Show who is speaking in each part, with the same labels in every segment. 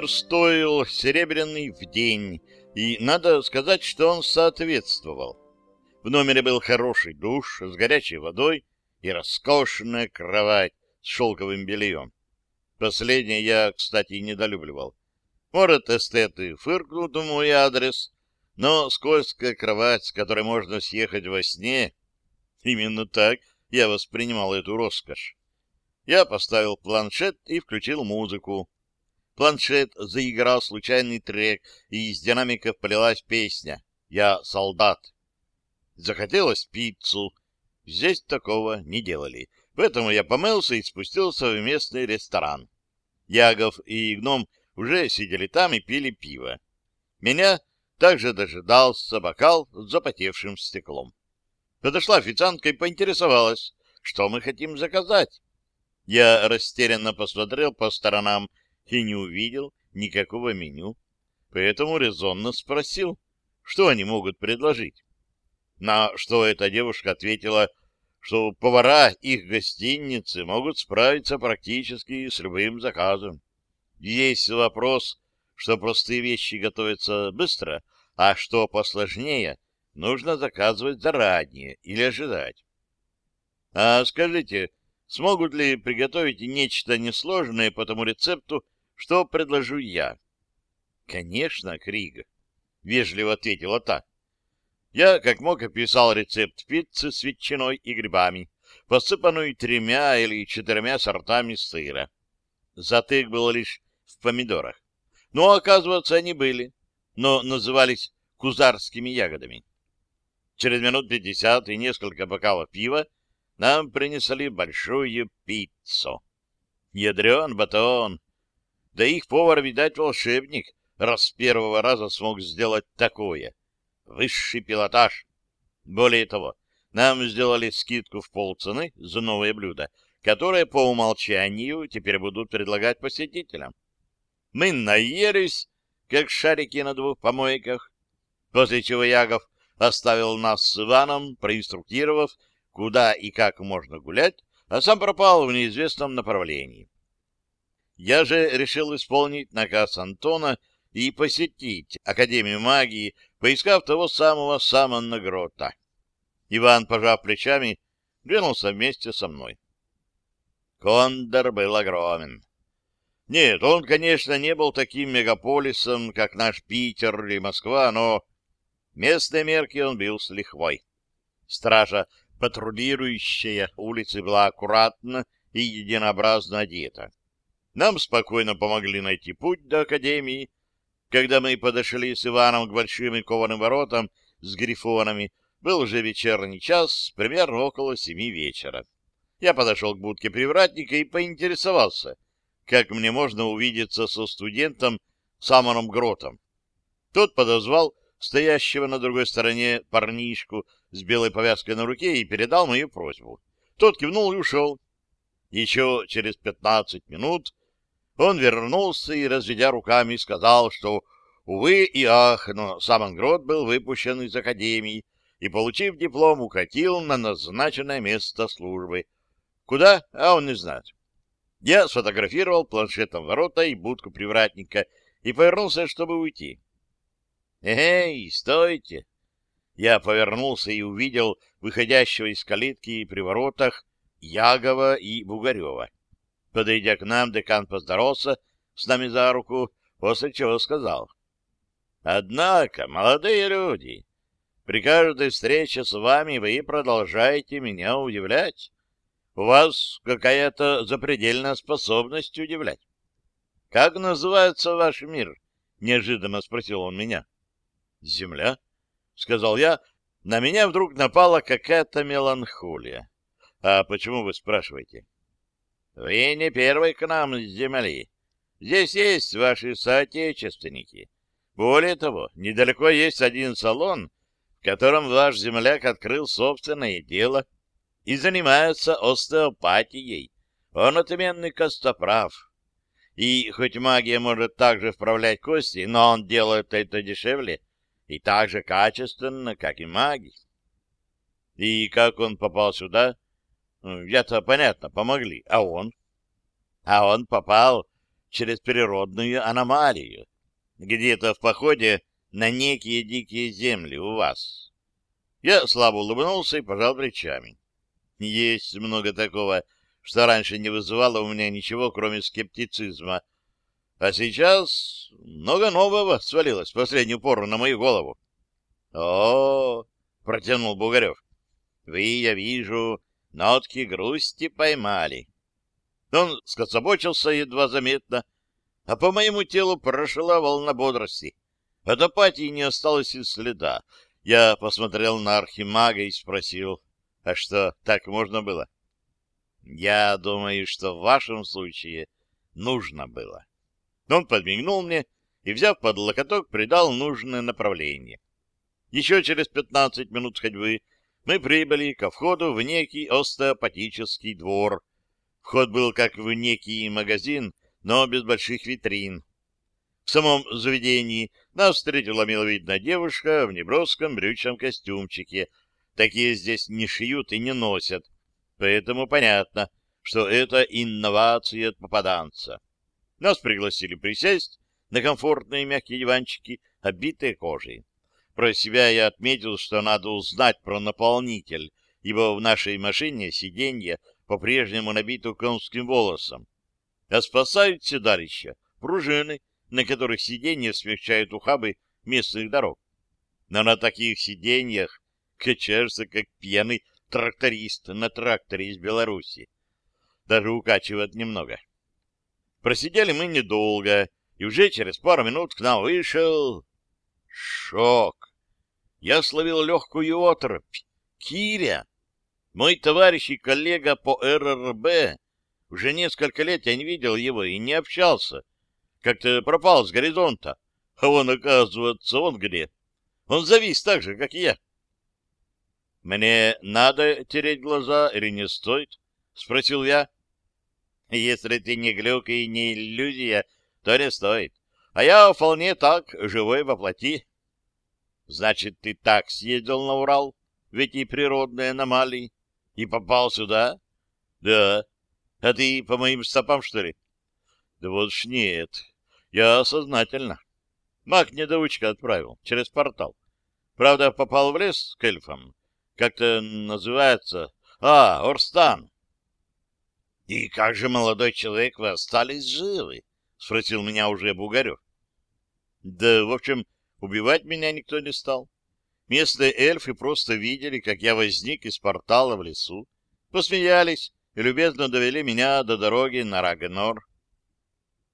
Speaker 1: номер стоил серебряный в день, и надо сказать, что он соответствовал. В номере был хороший душ с горячей водой и роскошная кровать с шелковым бельем. Последнее я, кстати, недолюбливал. Может, эстеты фыркнут в мой адрес, но скользкая кровать, с которой можно съехать во сне, именно так я воспринимал эту роскошь. Я поставил планшет и включил музыку. Планшет заиграл случайный трек, и из динамиков полилась песня «Я солдат». Захотелось пиццу. Здесь такого не делали. Поэтому я помылся и спустился в местный ресторан. Ягов и Гном уже сидели там и пили пиво. Меня также дожидался бокал с запотевшим стеклом. Подошла официантка и поинтересовалась, что мы хотим заказать. Я растерянно посмотрел по сторонам и не увидел никакого меню, поэтому резонно спросил, что они могут предложить. На что эта девушка ответила, что повара их гостиницы могут справиться практически с любым заказом. Есть вопрос, что простые вещи готовятся быстро, а что посложнее, нужно заказывать заранее или ожидать. А скажите, смогут ли приготовить нечто несложное по тому рецепту, что предложу я? Конечно, Крига, — вежливо ответила та. Я, как мог, описал рецепт пиццы с ветчиной и грибами, посыпанную тремя или четырьмя сортами сыра. Затык был лишь в помидорах. Но, оказывается, они были, но назывались кузарскими ягодами. Через минут пятьдесят и несколько бокалов пива нам принесли большую пиццу. Ядрен батон. Да их повар, видать, волшебник, раз с первого раза смог сделать такое. Высший пилотаж. Более того, нам сделали скидку в полцены за новое блюдо, которое по умолчанию теперь будут предлагать посетителям. Мы наелись, как шарики на двух помойках, после чего Ягов оставил нас с Иваном, проинструктировав, куда и как можно гулять, а сам пропал в неизвестном направлении. Я же решил исполнить наказ Антона и посетить Академию магии, поискав того самого Самана Грота. Иван, пожав плечами, двинулся вместе со мной. Кондор был огромен. Нет, он, конечно, не был таким мегаполисом, как наш Питер или Москва, но местные мерки он бил с лихвой. Стража, патрулирующая улицы, была аккуратно и единообразно одета. Нам спокойно помогли найти путь до Академии. Когда мы подошли с Иваном к большим и кованым воротам с грифонами, был уже вечерний час, примерно около семи вечера. Я подошел к будке привратника и поинтересовался — как мне можно увидеться со студентом Самоном Гротом. Тот подозвал стоящего на другой стороне парнишку с белой повязкой на руке и передал мою просьбу. Тот кивнул и ушел. Еще через пятнадцать минут он вернулся и, разведя руками, сказал, что, увы и ах, но Самон Грот был выпущен из академии и, получив диплом, укатил на назначенное место службы. Куда? А он не знает. Я сфотографировал планшетом ворота и будку привратника и повернулся, чтобы уйти. «Эй, стойте!» Я повернулся и увидел выходящего из калитки при воротах Ягова и Бугарева. Подойдя к нам, декан поздоровался с нами за руку, после чего сказал. «Однако, молодые люди, при каждой встрече с вами вы продолжаете меня удивлять. У вас какая-то запредельная способность удивлять. — Как называется ваш мир? — неожиданно спросил он меня. — Земля, — сказал я. На меня вдруг напала какая-то меланхолия. — А почему вы спрашиваете? — Вы не первый к нам с земли. Здесь есть ваши соотечественники. Более того, недалеко есть один салон, в котором ваш земляк открыл собственное дело — и занимается остеопатией. Он отменный костоправ. И хоть магия может также вправлять кости, но он делает это дешевле и так же качественно, как и маги. И как он попал сюда? Я-то, понятно, помогли. А он? А он попал через природную аномалию, где-то в походе на некие дикие земли у вас. Я слабо улыбнулся и пожал плечами. Есть много такого, что раньше не вызывало у меня ничего, кроме скептицизма. А сейчас много нового свалилось в последнюю пору на мою голову. — О, — протянул Бугарев, — вы, я вижу, нотки грусти поймали. Он скособочился едва заметно, а по моему телу прошла волна бодрости. От апатии не осталось и следа. Я посмотрел на архимага и спросил, а что, так можно было? Я думаю, что в вашем случае нужно было. Он подмигнул мне и, взяв под локоток, придал нужное направление. Еще через пятнадцать минут ходьбы мы прибыли ко входу в некий остеопатический двор. Вход был как в некий магазин, но без больших витрин. В самом заведении нас встретила миловидная девушка в неброском брючном костюмчике. Такие здесь не шьют и не носят, поэтому понятно, что это инновация от попаданца. Нас пригласили присесть на комфортные мягкие диванчики, обитые кожей. Про себя я отметил, что надо узнать про наполнитель, ибо в нашей машине сиденье по-прежнему набито конским волосом. А спасают седалища пружины, на которых сиденья смягчают ухабы местных дорог. Но на таких сиденьях качаешься, как пьяный тракторист на тракторе из Беларуси. Даже укачивает немного. Просидели мы недолго, и уже через пару минут к нам вышел... Шок! Я словил легкую оторопь. Киря, мой товарищ и коллега по РРБ, уже несколько лет я не видел его и не общался. Как-то пропал с горизонта. А он, оказывается, он где? Он завис так же, как и я. — Мне надо тереть глаза или не стоит? — спросил я. — Если ты не глюк и не иллюзия, то не стоит. А я вполне так, живой воплоти. Значит, ты так съездил на Урал в эти природные аномалии и попал сюда? Да. А ты по моим стопам, что ли? Да вот ж нет. Я сознательно. Маг-недоучка отправил через портал. Правда, попал в лес к эльфам. Как-то называется... А, Орстан. — И как же, молодой человек, вы остались живы? — спросил меня уже Бугарев. — Да, в общем, Убивать меня никто не стал. Местные эльфы просто видели, как я возник из портала в лесу, посмеялись и любезно довели меня до дороги на Рагнор.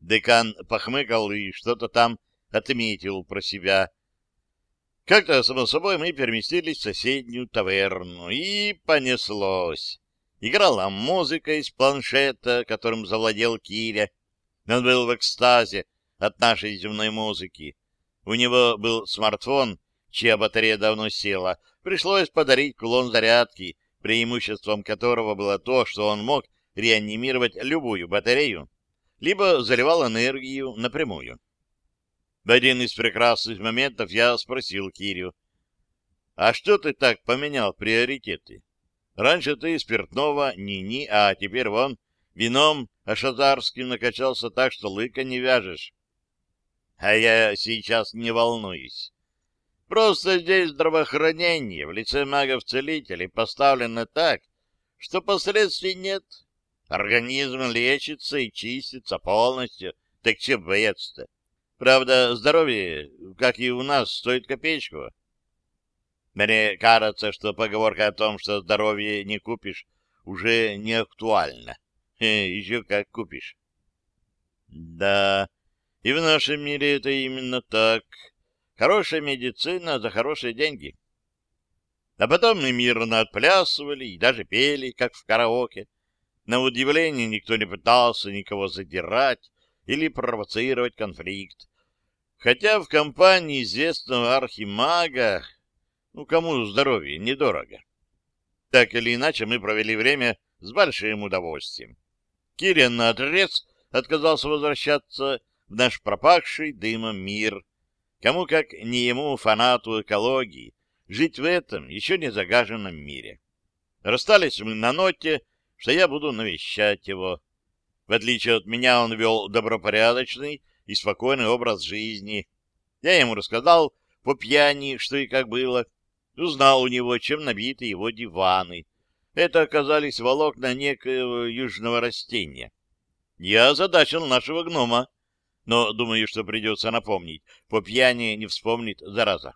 Speaker 1: Декан похмыкал и что-то там отметил про себя. Как-то, само собой, мы переместились в соседнюю таверну, и понеслось. Играла музыка из планшета, которым завладел Киря. Он был в экстазе от нашей земной музыки. У него был смартфон, чья батарея давно села. Пришлось подарить кулон зарядки, преимуществом которого было то, что он мог реанимировать любую батарею, либо заливал энергию напрямую. В один из прекрасных моментов я спросил Кирю, «А что ты так поменял приоритеты? Раньше ты спиртного ни-ни, а теперь вон вином ашазарским накачался так, что лыка не вяжешь». А я сейчас не волнуюсь. Просто здесь здравоохранение в лице магов-целителей поставлено так, что последствий нет. Организм лечится и чистится полностью. Так чем бояться-то? Правда, здоровье, как и у нас, стоит копеечку. Мне кажется, что поговорка о том, что здоровье не купишь, уже не актуальна. Еще как купишь. Да, и в нашем мире это именно так. Хорошая медицина за хорошие деньги. А потом мы мирно отплясывали и даже пели, как в караоке. На удивление никто не пытался никого задирать или провоцировать конфликт. Хотя в компании известного архимага, ну, кому здоровье недорого. Так или иначе, мы провели время с большим удовольствием. Кирин наотрез отказался возвращаться, в наш пропахший дымом мир. Кому как не ему, фанату экологии, жить в этом еще не загаженном мире. Расстались мы на ноте, что я буду навещать его. В отличие от меня, он вел добропорядочный и спокойный образ жизни. Я ему рассказал по пьяни, что и как было. Узнал у него, чем набиты его диваны. Это оказались волокна некоего южного растения. Я озадачил нашего гнома, но думаю, что придется напомнить. По пьяни не вспомнит, зараза.